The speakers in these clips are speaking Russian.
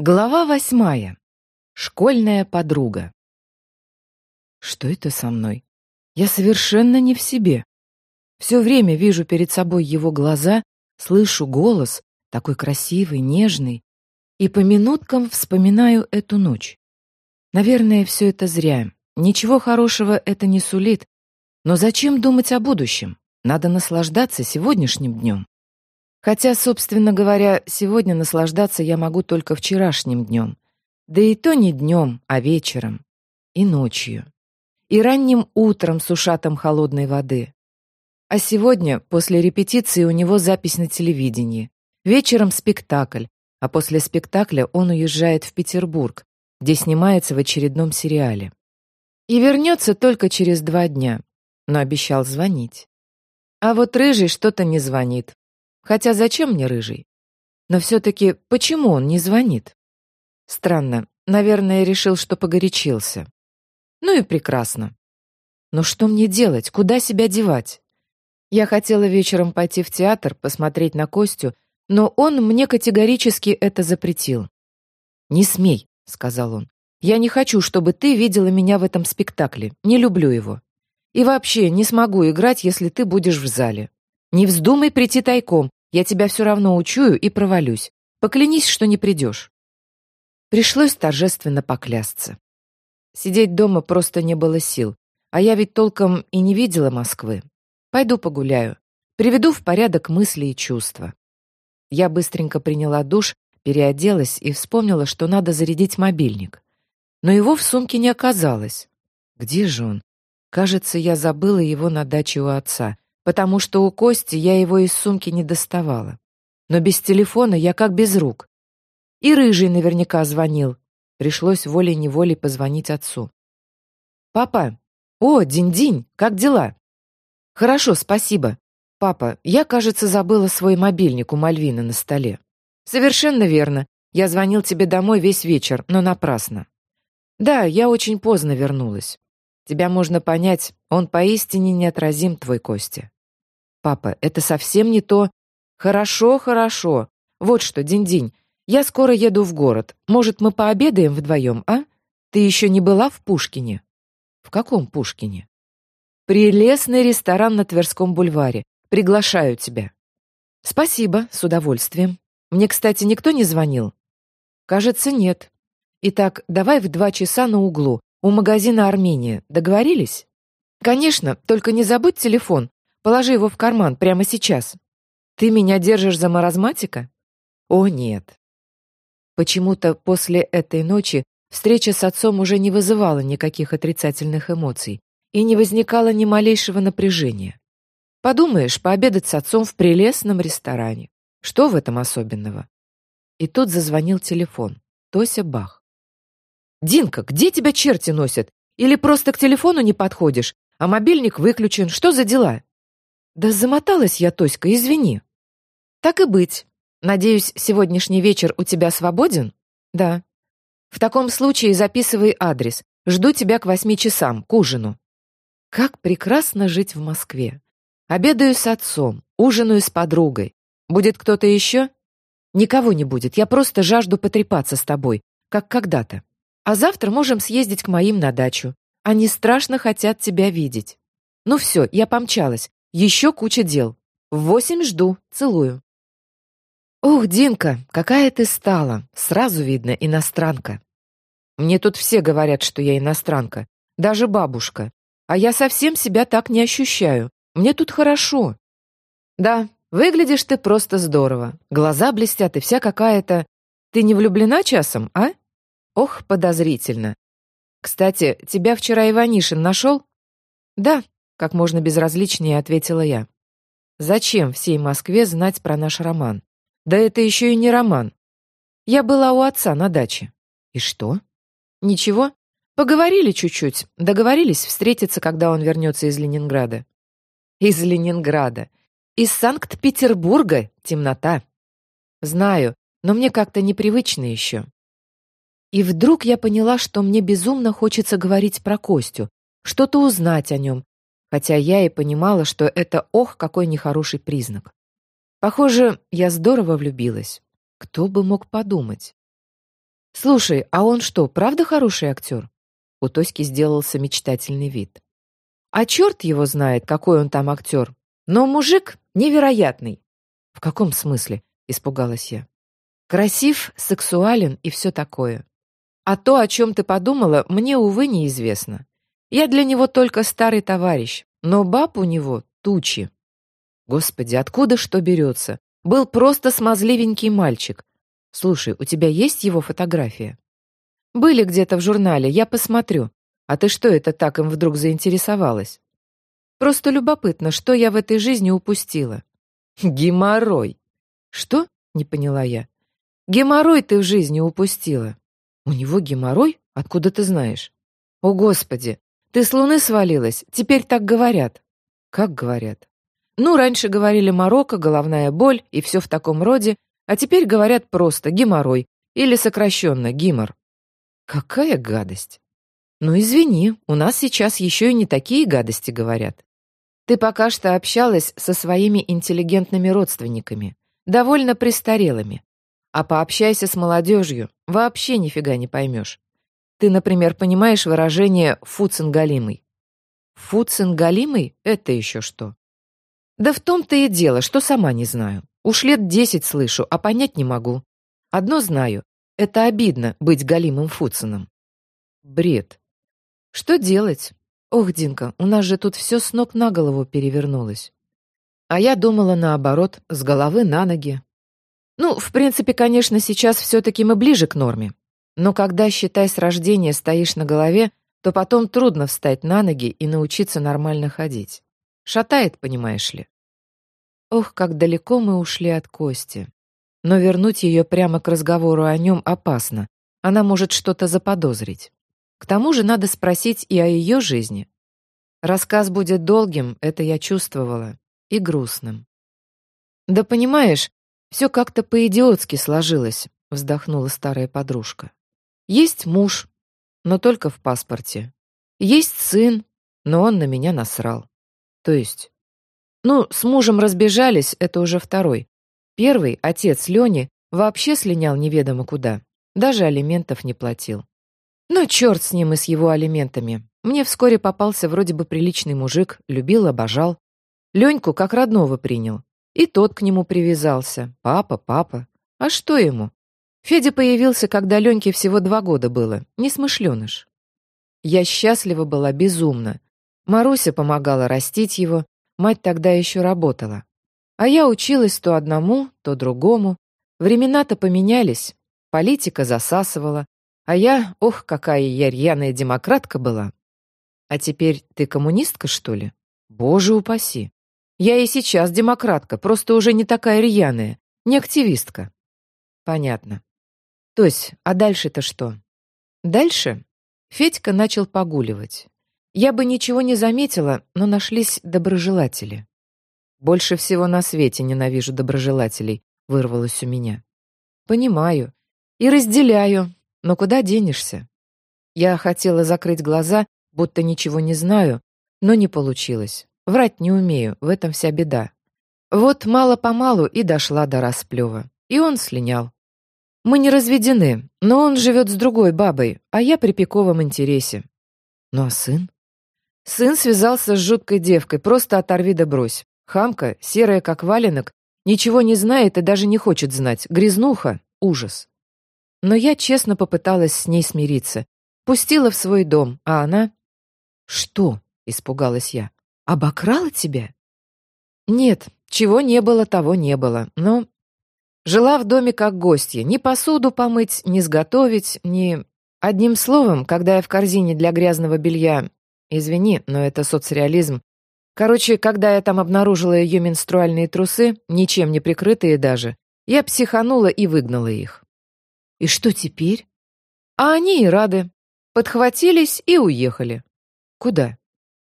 Глава восьмая. Школьная подруга. Что это со мной? Я совершенно не в себе. Все время вижу перед собой его глаза, слышу голос, такой красивый, нежный, и по минуткам вспоминаю эту ночь. Наверное, все это зря. Ничего хорошего это не сулит. Но зачем думать о будущем? Надо наслаждаться сегодняшним днем. Хотя, собственно говоря, сегодня наслаждаться я могу только вчерашним днем. Да и то не днем, а вечером. И ночью. И ранним утром с ушатом холодной воды. А сегодня, после репетиции, у него запись на телевидении. Вечером спектакль, а после спектакля он уезжает в Петербург, где снимается в очередном сериале. И вернется только через два дня, но обещал звонить. А вот Рыжий что-то не звонит. Хотя зачем мне рыжий? Но все-таки почему он не звонит? Странно. Наверное, решил, что погорячился. Ну и прекрасно. Но что мне делать? Куда себя девать? Я хотела вечером пойти в театр, посмотреть на Костю, но он мне категорически это запретил. «Не смей», — сказал он. «Я не хочу, чтобы ты видела меня в этом спектакле. Не люблю его. И вообще не смогу играть, если ты будешь в зале. Не вздумай прийти тайком, я тебя все равно учую и провалюсь. Поклянись, что не придешь». Пришлось торжественно поклясться. Сидеть дома просто не было сил, а я ведь толком и не видела Москвы. Пойду погуляю, приведу в порядок мысли и чувства. Я быстренько приняла душ, переоделась и вспомнила, что надо зарядить мобильник. Но его в сумке не оказалось. Где же он? Кажется, я забыла его на даче у отца потому что у Кости я его из сумки не доставала. Но без телефона я как без рук. И Рыжий наверняка звонил. Пришлось волей-неволей позвонить отцу. «Папа! О, Динь-Динь, как дела?» «Хорошо, спасибо. Папа, я, кажется, забыла свой мобильник у Мальвины на столе». «Совершенно верно. Я звонил тебе домой весь вечер, но напрасно». «Да, я очень поздно вернулась. Тебя можно понять, он поистине неотразим, твой Костя. Папа, это совсем не то. Хорошо, хорошо. Вот что, Динь-Динь, я скоро еду в город. Может, мы пообедаем вдвоем, а? Ты еще не была в Пушкине? В каком Пушкине? Прелестный ресторан на Тверском бульваре. Приглашаю тебя. Спасибо, с удовольствием. Мне, кстати, никто не звонил? Кажется, нет. Итак, давай в два часа на углу, у магазина Армения. Договорились? Конечно, только не забудь телефон. Положи его в карман прямо сейчас. Ты меня держишь за маразматика? О, нет. Почему-то после этой ночи встреча с отцом уже не вызывала никаких отрицательных эмоций и не возникало ни малейшего напряжения. Подумаешь, пообедать с отцом в прелестном ресторане. Что в этом особенного? И тут зазвонил телефон. Тося Бах. «Динка, где тебя черти носят? Или просто к телефону не подходишь, а мобильник выключен? Что за дела?» Да замоталась я, Тоська, извини. Так и быть. Надеюсь, сегодняшний вечер у тебя свободен? Да. В таком случае записывай адрес. Жду тебя к восьми часам, к ужину. Как прекрасно жить в Москве. Обедаю с отцом, ужинаю с подругой. Будет кто-то еще? Никого не будет, я просто жажду потрепаться с тобой, как когда-то. А завтра можем съездить к моим на дачу. Они страшно хотят тебя видеть. Ну все, я помчалась. Еще куча дел. В восемь жду. Целую. Ух, Динка, какая ты стала. Сразу видно, иностранка. Мне тут все говорят, что я иностранка. Даже бабушка. А я совсем себя так не ощущаю. Мне тут хорошо. Да, выглядишь ты просто здорово. Глаза блестят и вся какая-то... Ты не влюблена часом, а? Ох, подозрительно. Кстати, тебя вчера Иванишин нашел? Да, как можно безразличнее ответила я. Зачем всей Москве знать про наш роман? Да это еще и не роман. Я была у отца на даче. И что? Ничего. Поговорили чуть-чуть. Договорились встретиться, когда он вернется из Ленинграда. Из Ленинграда. Из Санкт-Петербурга темнота. Знаю, но мне как-то непривычно еще. И вдруг я поняла, что мне безумно хочется говорить про Костю, что-то узнать о нем, хотя я и понимала, что это ох, какой нехороший признак. Похоже, я здорово влюбилась. Кто бы мог подумать? Слушай, а он что, правда хороший актер? У Тоськи сделался мечтательный вид. А черт его знает, какой он там актер. Но мужик невероятный. В каком смысле? Испугалась я. Красив, сексуален и все такое. А то, о чем ты подумала, мне, увы, неизвестно. Я для него только старый товарищ, но баб у него тучи. Господи, откуда что берется? Был просто смазливенький мальчик. Слушай, у тебя есть его фотография? Были где-то в журнале, я посмотрю. А ты что это так им вдруг заинтересовалась? Просто любопытно, что я в этой жизни упустила. Геморрой. Что? Не поняла я. Геморрой ты в жизни упустила. У него геморрой? Откуда ты знаешь? О, Господи! Ты с луны свалилась? Теперь так говорят. Как говорят? Ну, раньше говорили Марокко, головная боль и все в таком роде, а теперь говорят просто геморрой или сокращенно гимор. Какая гадость! Ну, извини, у нас сейчас еще и не такие гадости говорят. Ты пока что общалась со своими интеллигентными родственниками, довольно престарелыми. А пообщайся с молодежью, вообще нифига не поймешь. Ты, например, понимаешь выражение «фуцингалимый». Фуцингалимый — это еще что? Да в том-то и дело, что сама не знаю. Уж лет десять слышу, а понять не могу. Одно знаю — это обидно быть галимым Фуцином. Бред. Что делать? Ох, Динка, у нас же тут все с ног на голову перевернулось. А я думала наоборот, с головы на ноги, ну, в принципе, конечно, сейчас все-таки мы ближе к норме. Но когда, считай, с рождения стоишь на голове, то потом трудно встать на ноги и научиться нормально ходить. Шатает, понимаешь ли. Ох, как далеко мы ушли от Кости. Но вернуть ее прямо к разговору о нем опасно. Она может что-то заподозрить. К тому же надо спросить и о ее жизни. Рассказ будет долгим, это я чувствовала, и грустным. Да понимаешь, все как-то по-идиотски сложилось, вздохнула старая подружка. Есть муж, но только в паспорте. Есть сын, но он на меня насрал. То есть... Ну, с мужем разбежались, это уже второй. Первый, отец Лени, вообще слинял неведомо куда. Даже алиментов не платил. Ну, черт с ним и с его алиментами. Мне вскоре попался вроде бы приличный мужик, любил, обожал. Леньку как родного принял. И тот к нему привязался. Папа, папа. А что ему? Федя появился, когда Леньке всего два года было. Несмышленыш. Я счастлива была безумно. Маруся помогала растить его, мать тогда еще работала. А я училась то одному, то другому. Времена-то поменялись, политика засасывала, а я, ох, какая я рьяная демократка была. А теперь ты коммунистка, что ли? Боже упаси. Я и сейчас демократка, просто уже не такая рьяная, не активистка. Понятно. То есть, а дальше-то что? Дальше Федька начал погуливать. Я бы ничего не заметила, но нашлись доброжелатели. Больше всего на свете ненавижу доброжелателей, вырвалось у меня. Понимаю. И разделяю. Но куда денешься? Я хотела закрыть глаза, будто ничего не знаю, но не получилось. Врать не умею, в этом вся беда. Вот мало-помалу и дошла до расплева. И он слинял. Мы не разведены, но он живет с другой бабой, а я при пиковом интересе. Ну а сын? Сын связался с жуткой девкой, просто оторви да брось. Хамка, серая как валенок, ничего не знает и даже не хочет знать. Грязнуха — ужас. Но я честно попыталась с ней смириться. Пустила в свой дом, а она... «Что?» — испугалась я. Обокрала тебя? Нет, чего не было, того не было. Но жила в доме как гостья. Ни посуду помыть, ни сготовить, ни... Одним словом, когда я в корзине для грязного белья... Извини, но это соцреализм. Короче, когда я там обнаружила ее менструальные трусы, ничем не прикрытые даже, я психанула и выгнала их. И что теперь? А они и рады. Подхватились и уехали. Куда?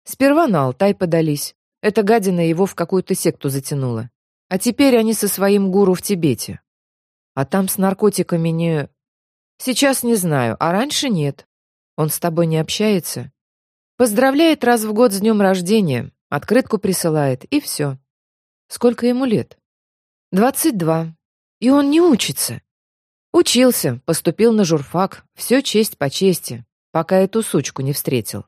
Сперва на Алтай подались. Эта гадина его в какую-то секту затянула. А теперь они со своим гуру в Тибете. А там с наркотиками не... Сейчас не знаю, а раньше нет. Он с тобой не общается? Поздравляет раз в год с днем рождения, открытку присылает, и все. Сколько ему лет? Двадцать два. И он не учится. Учился, поступил на журфак, все честь по чести, пока эту сучку не встретил.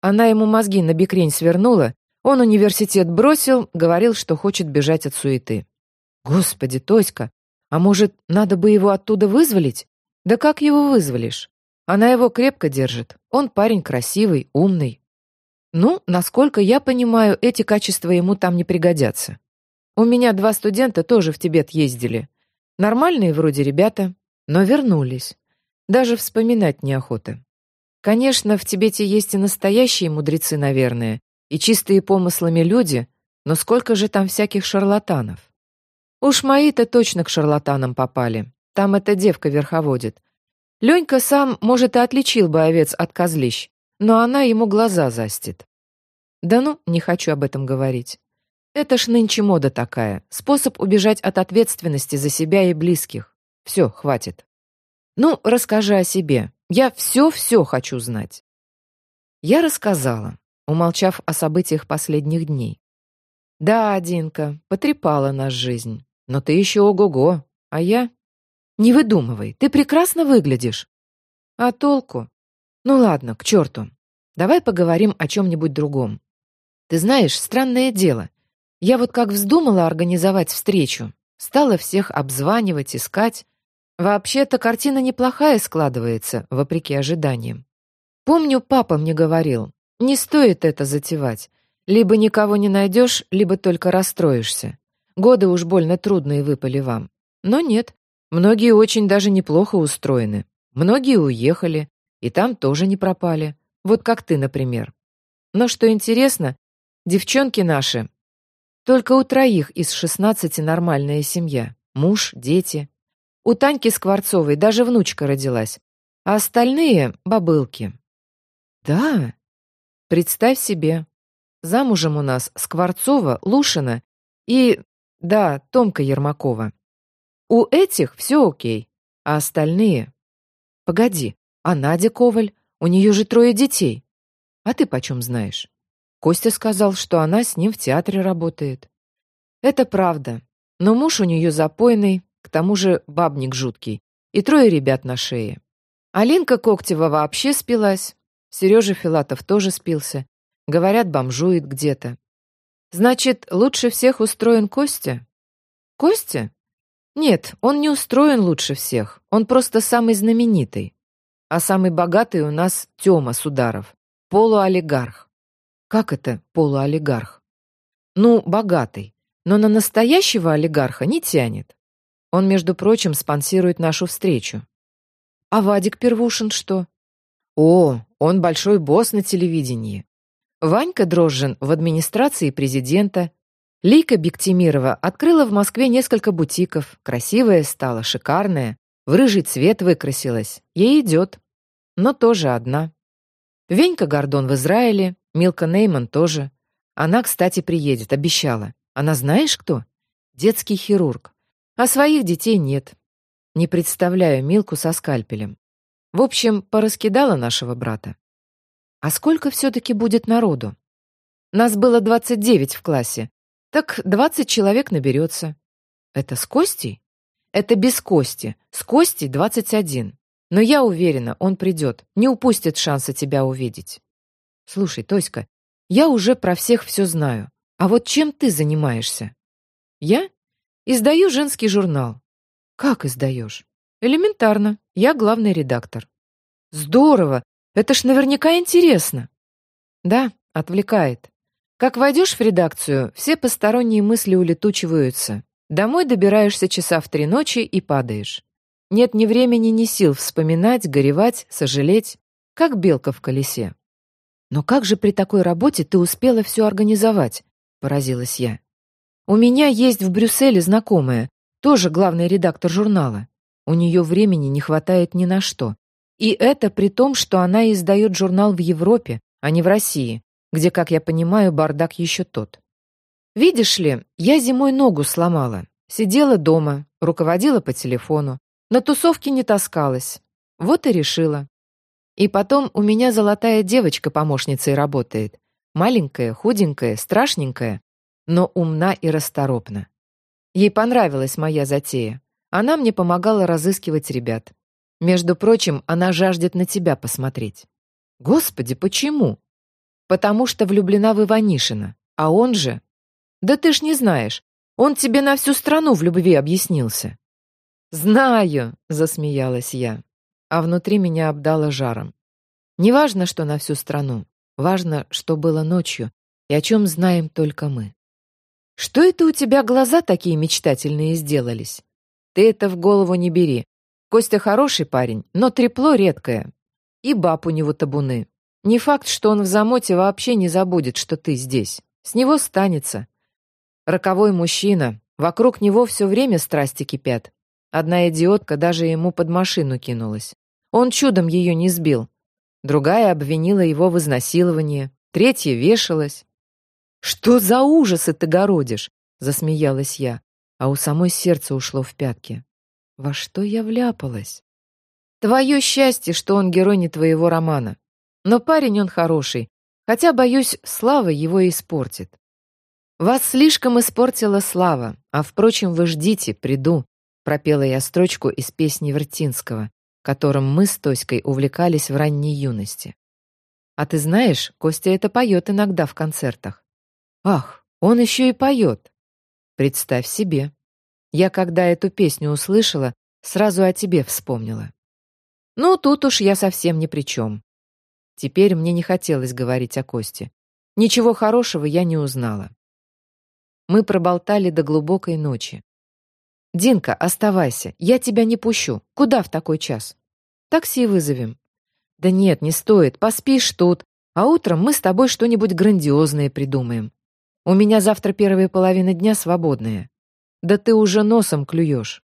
Она ему мозги на бикрень свернула, он университет бросил, говорил, что хочет бежать от суеты. Господи, Тоська, а может, надо бы его оттуда вызволить? Да как его вызволишь? Она его крепко держит. Он парень красивый, умный. Ну, насколько я понимаю, эти качества ему там не пригодятся. У меня два студента тоже в Тибет ездили. Нормальные вроде ребята, но вернулись. Даже вспоминать неохота. Конечно, в Тибете есть и настоящие мудрецы, наверное, и чистые помыслами люди, но сколько же там всяких шарлатанов? Уж мои-то точно к шарлатанам попали. Там эта девка верховодит. Ленька сам, может, и отличил бы овец от козлищ, но она ему глаза застит. Да ну, не хочу об этом говорить. Это ж нынче мода такая, способ убежать от ответственности за себя и близких. Все, хватит. Ну, расскажи о себе. Я все-все хочу знать. Я рассказала, умолчав о событиях последних дней. Да, Динка, потрепала нас жизнь. Но ты еще ого-го, а я... Не выдумывай, ты прекрасно выглядишь. А толку? Ну ладно, к черту. Давай поговорим о чем-нибудь другом. Ты знаешь, странное дело. Я вот как вздумала организовать встречу, стала всех обзванивать, искать. Вообще-то картина неплохая складывается, вопреки ожиданиям. Помню, папа мне говорил, не стоит это затевать. Либо никого не найдешь, либо только расстроишься. Годы уж больно трудные выпали вам. Но нет, многие очень даже неплохо устроены. Многие уехали, и там тоже не пропали. Вот как ты, например. Но что интересно, девчонки наши, только у троих из шестнадцати нормальная семья. Муж, дети. У Таньки Скворцовой даже внучка родилась, а остальные — бабылки. Да, представь себе. Замужем у нас Скворцова, Лушина и, да, Томка Ермакова. У этих все окей, а остальные... Погоди, а Надя Коваль? У нее же трое детей. А ты почем знаешь? Костя сказал, что она с ним в театре работает. Это правда. Но муж у нее запойный, к тому же бабник жуткий, и трое ребят на шее. Алинка Коктева вообще спилась. Сережа Филатов тоже спился. Говорят, бомжует где-то. Значит, лучше всех устроен Костя? Костя? Нет, он не устроен лучше всех. Он просто самый знаменитый. А самый богатый у нас Тёма Сударов, полуолигарх. Как это полуолигарх? Ну, богатый, но на настоящего олигарха не тянет. Он, между прочим, спонсирует нашу встречу. А Вадик Первушин что? О, он большой босс на телевидении. Ванька Дрожжин в администрации президента. Лейка Бектимирова открыла в Москве несколько бутиков. Красивая стала, шикарная. В рыжий цвет выкрасилась. Ей идет. Но тоже одна. Венька Гордон в Израиле, Милка Нейман тоже. Она, кстати, приедет, обещала. Она знаешь кто? Детский хирург. А своих детей нет. Не представляю Милку со скальпелем. В общем, пораскидала нашего брата. А сколько все-таки будет народу? Нас было 29 в классе. Так 20 человек наберется. Это с Костей? Это без Кости. С Костей 21. Но я уверена, он придет, не упустит шанса тебя увидеть. Слушай, Тоська, я уже про всех все знаю. А вот чем ты занимаешься? Я? Издаю женский журнал. Как издаешь? Элементарно. Я главный редактор. Здорово. Это ж наверняка интересно. Да, отвлекает. Как войдешь в редакцию, все посторонние мысли улетучиваются. Домой добираешься часа в три ночи и падаешь. Нет ни времени, ни сил вспоминать, горевать, сожалеть, как белка в колесе. «Но как же при такой работе ты успела все организовать?» — поразилась я. «У меня есть в Брюсселе знакомая, тоже главный редактор журнала. У нее времени не хватает ни на что. И это при том, что она издает журнал в Европе, а не в России, где, как я понимаю, бардак еще тот. Видишь ли, я зимой ногу сломала. Сидела дома, руководила по телефону. На тусовке не таскалась. Вот и решила. И потом у меня золотая девочка помощницей работает. Маленькая, худенькая, страшненькая, но умна и расторопна. Ей понравилась моя затея. Она мне помогала разыскивать ребят. Между прочим, она жаждет на тебя посмотреть. Господи, почему? Потому что влюблена в Иванишина, а он же... Да ты ж не знаешь, он тебе на всю страну в любви объяснился. «Знаю!» — засмеялась я, а внутри меня обдало жаром. Неважно, что на всю страну, важно, что было ночью и о чем знаем только мы. Что это у тебя глаза такие мечтательные сделались? Ты это в голову не бери. Костя хороший парень, но трепло редкое. И баб у него табуны. Не факт, что он в замоте вообще не забудет, что ты здесь. С него станется. Роковой мужчина. Вокруг него все время страсти кипят. Одна идиотка даже ему под машину кинулась. Он чудом ее не сбил. Другая обвинила его в изнасиловании. Третья вешалась. «Что за ужасы ты городишь?» — засмеялась я, а у самой сердце ушло в пятки. «Во что я вляпалась?» «Твое счастье, что он герой не твоего романа. Но парень он хороший, хотя, боюсь, Слава его испортит. Вас слишком испортила Слава, а, впрочем, вы ждите, приду», — пропела я строчку из песни Вертинского, которым мы с Тоськой увлекались в ранней юности. «А ты знаешь, Костя это поет иногда в концертах. Ах, он еще и поет. Представь себе. Я, когда эту песню услышала, сразу о тебе вспомнила. Ну, тут уж я совсем ни при чем. Теперь мне не хотелось говорить о Косте. Ничего хорошего я не узнала. Мы проболтали до глубокой ночи. «Динка, оставайся, я тебя не пущу. Куда в такой час?» «Такси вызовем». «Да нет, не стоит, поспишь тут, а утром мы с тобой что-нибудь грандиозное придумаем. У меня завтра первая половина дня свободная. Да ты уже носом клюешь.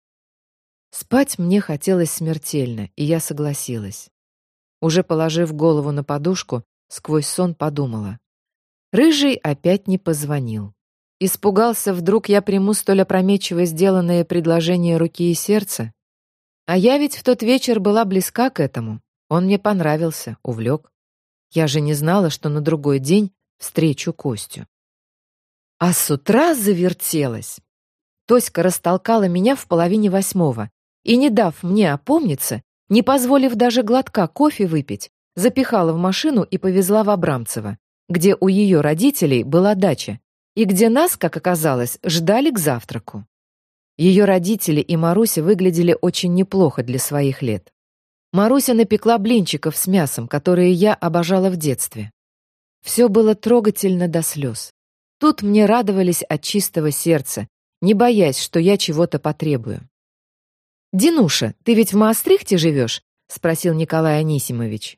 Спать мне хотелось смертельно, и я согласилась. Уже положив голову на подушку, сквозь сон подумала. Рыжий опять не позвонил. Испугался, вдруг я приму столь опрометчиво сделанное предложение руки и сердца? А я ведь в тот вечер была близка к этому. Он мне понравился, увлек. Я же не знала, что на другой день встречу Костю. А с утра завертелась. Тоська растолкала меня в половине восьмого и, не дав мне опомниться, не позволив даже глотка кофе выпить, запихала в машину и повезла в Абрамцево, где у ее родителей была дача, и где нас, как оказалось, ждали к завтраку. Ее родители и Маруся выглядели очень неплохо для своих лет. Маруся напекла блинчиков с мясом, которые я обожала в детстве. Все было трогательно до слез. Тут мне радовались от чистого сердца, не боясь, что я чего-то потребую. «Динуша, ты ведь в Маастрихте живешь?» — спросил Николай Анисимович.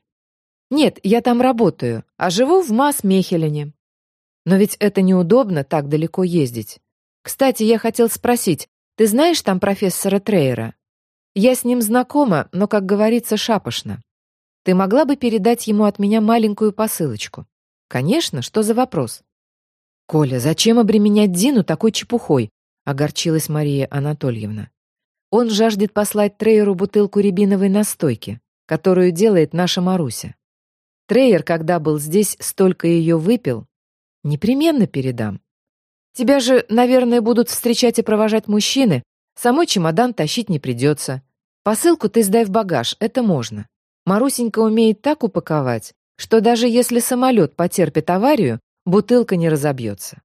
«Нет, я там работаю, а живу в Мас-Мехелене. Но ведь это неудобно так далеко ездить. Кстати, я хотел спросить, ты знаешь там профессора Трейера? Я с ним знакома, но, как говорится, шапошно. Ты могла бы передать ему от меня маленькую посылочку? Конечно, что за вопрос? «Коля, зачем обременять Дину такой чепухой?» — огорчилась Мария Анатольевна. «Он жаждет послать Трейеру бутылку рябиновой настойки, которую делает наша Маруся. Трейер, когда был здесь, столько ее выпил. Непременно передам. Тебя же, наверное, будут встречать и провожать мужчины, самой чемодан тащить не придется. Посылку ты сдай в багаж, это можно. Марусенька умеет так упаковать, что даже если самолет потерпит аварию, бутылка не разобьется.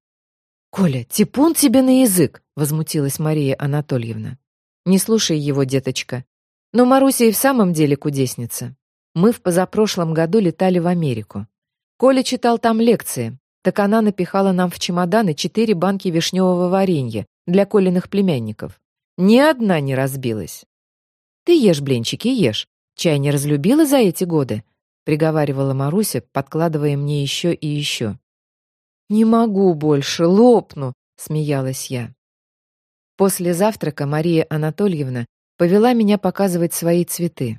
«Коля, типун тебе на язык!» — возмутилась Мария Анатольевна. «Не слушай его, деточка. Но Маруся и в самом деле кудесница. Мы в позапрошлом году летали в Америку. Коля читал там лекции, так она напихала нам в чемоданы четыре банки вишневого варенья для Колиных племянников. Ни одна не разбилась. «Ты ешь блинчики, ешь. Чай не разлюбила за эти годы?» — приговаривала Маруся, подкладывая мне еще и еще. «Не могу больше, лопну!» — смеялась я. После завтрака Мария Анатольевна повела меня показывать свои цветы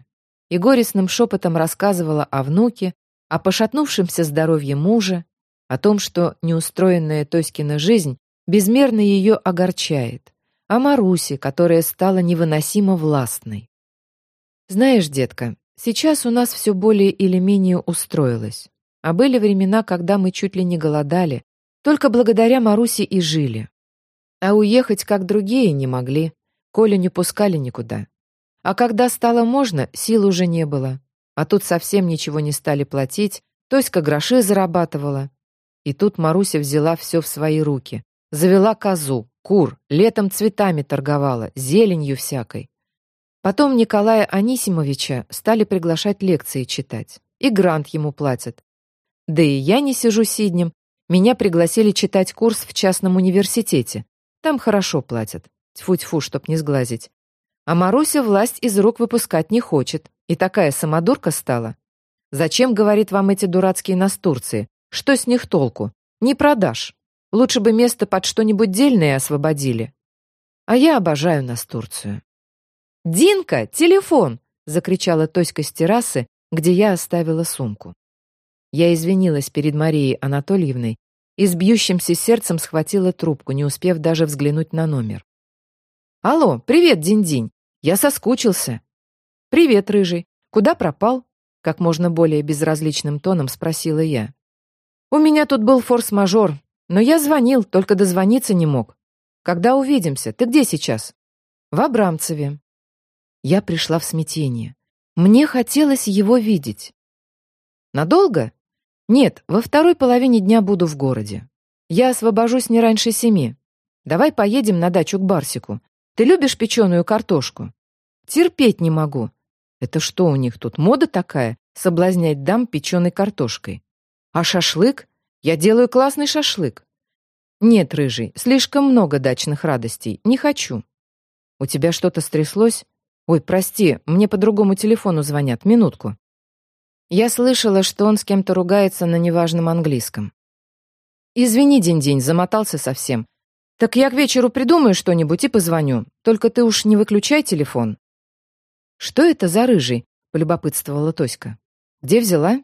и горестным шепотом рассказывала о внуке, о пошатнувшемся здоровье мужа, о том, что неустроенная Тоськина жизнь безмерно ее огорчает, о Марусе, которая стала невыносимо властной. «Знаешь, детка, сейчас у нас все более или менее устроилось. А были времена, когда мы чуть ли не голодали, только благодаря Марусе и жили. А уехать, как другие, не могли. школе не пускали никуда. А когда стало можно, сил уже не было. А тут совсем ничего не стали платить, Тоська гроши зарабатывала. И тут Маруся взяла все в свои руки. Завела козу, кур, летом цветами торговала, зеленью всякой. Потом Николая Анисимовича стали приглашать лекции читать. И грант ему платят. Да и я не сижу сиднем. Меня пригласили читать курс в частном университете. Там хорошо платят. Тьфу-тьфу, чтоб не сглазить. А Маруся власть из рук выпускать не хочет. И такая самодурка стала. Зачем, говорит вам, эти дурацкие настурции? Что с них толку? Не продашь. Лучше бы место под что-нибудь дельное освободили. А я обожаю Настурцию. «Динка, телефон!» — закричала Тоська с террасы, где я оставила сумку. Я извинилась перед Марией Анатольевной и с бьющимся сердцем схватила трубку, не успев даже взглянуть на номер. «Алло, привет, Динь-Динь! Я соскучился!» «Привет, Рыжий! Куда пропал?» Как можно более безразличным тоном спросила я. «У меня тут был форс-мажор, но я звонил, только дозвониться не мог. Когда увидимся? Ты где сейчас?» «В Абрамцеве». Я пришла в смятение. Мне хотелось его видеть. «Надолго?» «Нет, во второй половине дня буду в городе. Я освобожусь не раньше семи. Давай поедем на дачу к Барсику. Ты любишь печеную картошку?» «Терпеть не могу. Это что у них тут, мода такая? Соблазнять дам печеной картошкой?» А шашлык? Я делаю классный шашлык. Нет, рыжий, слишком много дачных радостей. Не хочу. У тебя что-то стряслось? Ой, прости, мне по другому телефону звонят. Минутку. Я слышала, что он с кем-то ругается на неважном английском. Извини, день-день, замотался совсем. Так я к вечеру придумаю что-нибудь и позвоню. Только ты уж не выключай телефон. Что это за рыжий? полюбопытствовала Тоська. Где взяла?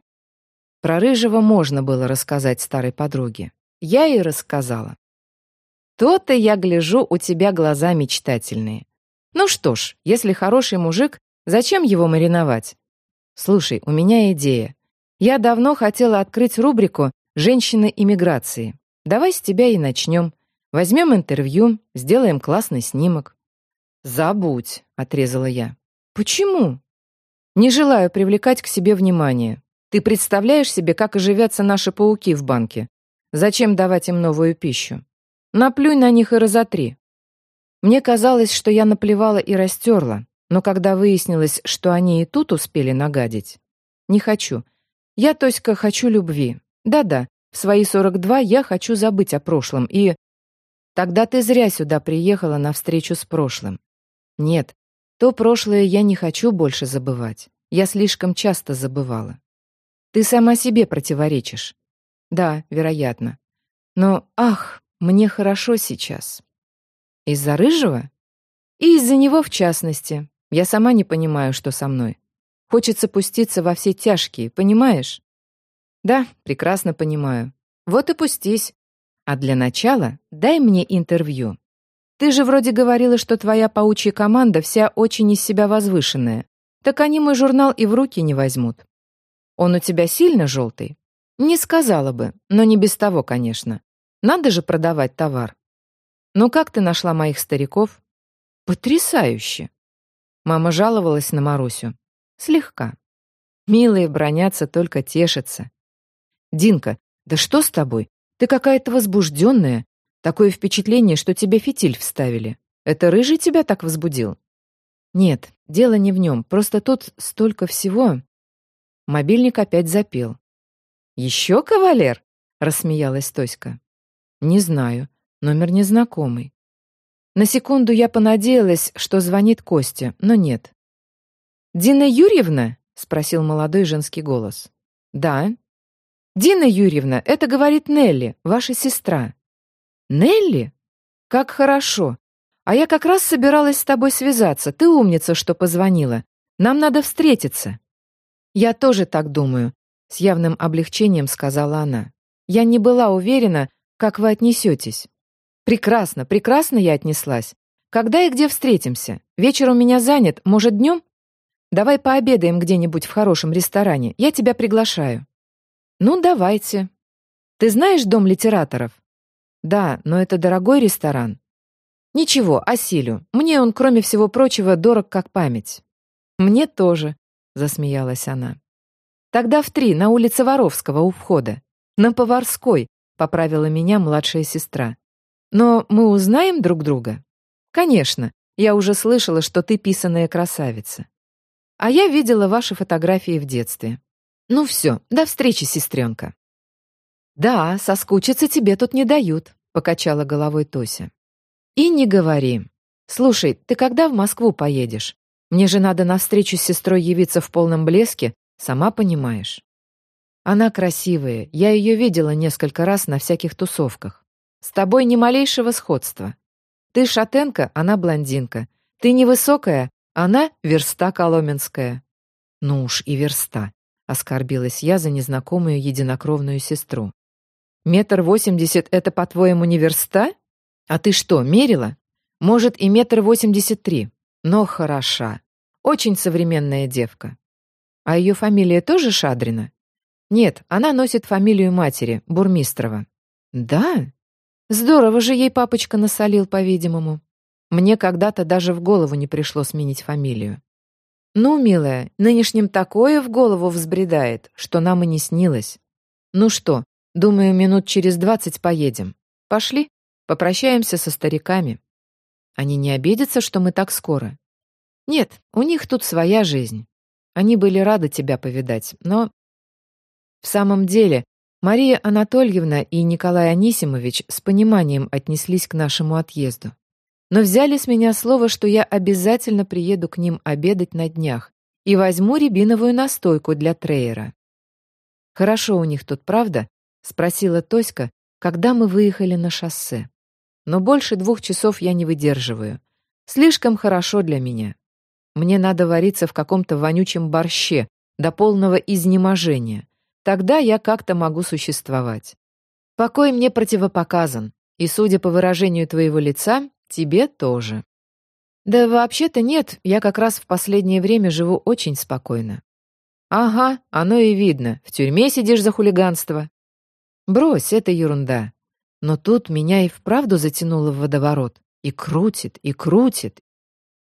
Про Рыжего можно было рассказать старой подруге. Я ей рассказала. То-то я гляжу, у тебя глаза мечтательные. Ну что ж, если хороший мужик, зачем его мариновать? Слушай, у меня идея. Я давно хотела открыть рубрику «Женщины иммиграции». Давай с тебя и начнем. Возьмем интервью, сделаем классный снимок. «Забудь», — отрезала я. «Почему?» «Не желаю привлекать к себе внимание. Ты представляешь себе, как оживятся наши пауки в банке? Зачем давать им новую пищу? Наплюй на них и разотри. Мне казалось, что я наплевала и растерла, но когда выяснилось, что они и тут успели нагадить, не хочу. Я, Тоська, хочу любви. Да-да, в свои 42 я хочу забыть о прошлом и... Тогда ты зря сюда приехала на встречу с прошлым. Нет, то прошлое я не хочу больше забывать. Я слишком часто забывала. Ты сама себе противоречишь. Да, вероятно. Но, ах, мне хорошо сейчас. Из-за рыжего? И из-за него в частности. Я сама не понимаю, что со мной. Хочется пуститься во все тяжкие, понимаешь? Да, прекрасно понимаю. Вот и пустись. А для начала дай мне интервью. Ты же вроде говорила, что твоя паучья команда вся очень из себя возвышенная. Так они мой журнал и в руки не возьмут. Он у тебя сильно желтый? Не сказала бы, но не без того, конечно. Надо же продавать товар. Ну как ты нашла моих стариков? Потрясающе. Мама жаловалась на Марусю. Слегка. Милые бронятся, только тешатся. Динка, да что с тобой? Ты какая-то возбужденная. Такое впечатление, что тебе фитиль вставили. Это рыжий тебя так возбудил? Нет, дело не в нем. Просто тут столько всего. Мобильник опять запел. «Еще кавалер?» — рассмеялась Тоська. «Не знаю. Номер незнакомый». На секунду я понадеялась, что звонит Костя, но нет. «Дина Юрьевна?» — спросил молодой женский голос. «Да». «Дина Юрьевна, это говорит Нелли, ваша сестра». «Нелли? Как хорошо. А я как раз собиралась с тобой связаться. Ты умница, что позвонила. Нам надо встретиться». «Я тоже так думаю», — с явным облегчением сказала она. «Я не была уверена, как вы отнесетесь». «Прекрасно, прекрасно я отнеслась. Когда и где встретимся? Вечер у меня занят, может, днем? Давай пообедаем где-нибудь в хорошем ресторане, я тебя приглашаю». «Ну, давайте». «Ты знаешь Дом литераторов?» «Да, но это дорогой ресторан». Ничего, осилю. Мне он, кроме всего прочего, дорог как память. Мне тоже, засмеялась она. Тогда в три, на улице Воровского, у входа. На Поварской, поправила меня младшая сестра. Но мы узнаем друг друга? Конечно, я уже слышала, что ты писаная красавица. А я видела ваши фотографии в детстве. Ну все, до встречи, сестренка. Да, соскучиться тебе тут не дают, покачала головой Тося. И не говори. Слушай, ты когда в Москву поедешь? Мне же надо на встречу с сестрой явиться в полном блеске, сама понимаешь. Она красивая, я ее видела несколько раз на всяких тусовках. С тобой ни малейшего сходства. Ты шатенка, она блондинка. Ты невысокая, она верста коломенская. Ну уж и верста, оскорбилась я за незнакомую единокровную сестру. Метр восемьдесят — это, по-твоему, не верста? А ты что, мерила? Может, и метр восемьдесят три, но хороша. Очень современная девка. А ее фамилия тоже Шадрина? Нет, она носит фамилию матери, Бурмистрова. Да? Здорово же ей папочка насолил, по-видимому. Мне когда-то даже в голову не пришло сменить фамилию. Ну, милая, нынешним такое в голову взбредает, что нам и не снилось. Ну что, думаю, минут через двадцать поедем. Пошли, попрощаемся со стариками. Они не обидятся, что мы так скоро? Нет, у них тут своя жизнь. Они были рады тебя повидать, но... В самом деле, Мария Анатольевна и Николай Анисимович с пониманием отнеслись к нашему отъезду. Но взяли с меня слово, что я обязательно приеду к ним обедать на днях и возьму рябиновую настойку для Трейера. «Хорошо у них тут, правда?» — спросила Тоська, когда мы выехали на шоссе. «Но больше двух часов я не выдерживаю. Слишком хорошо для меня. Мне надо вариться в каком-то вонючем борще до полного изнеможения, Тогда я как-то могу существовать. Покой мне противопоказан, и, судя по выражению твоего лица, тебе тоже. Да вообще-то нет, я как раз в последнее время живу очень спокойно. Ага, оно и видно, в тюрьме сидишь за хулиганство. Брось, это ерунда. Но тут меня и вправду затянуло в водоворот. И крутит, и крутит.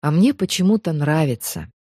А мне почему-то нравится.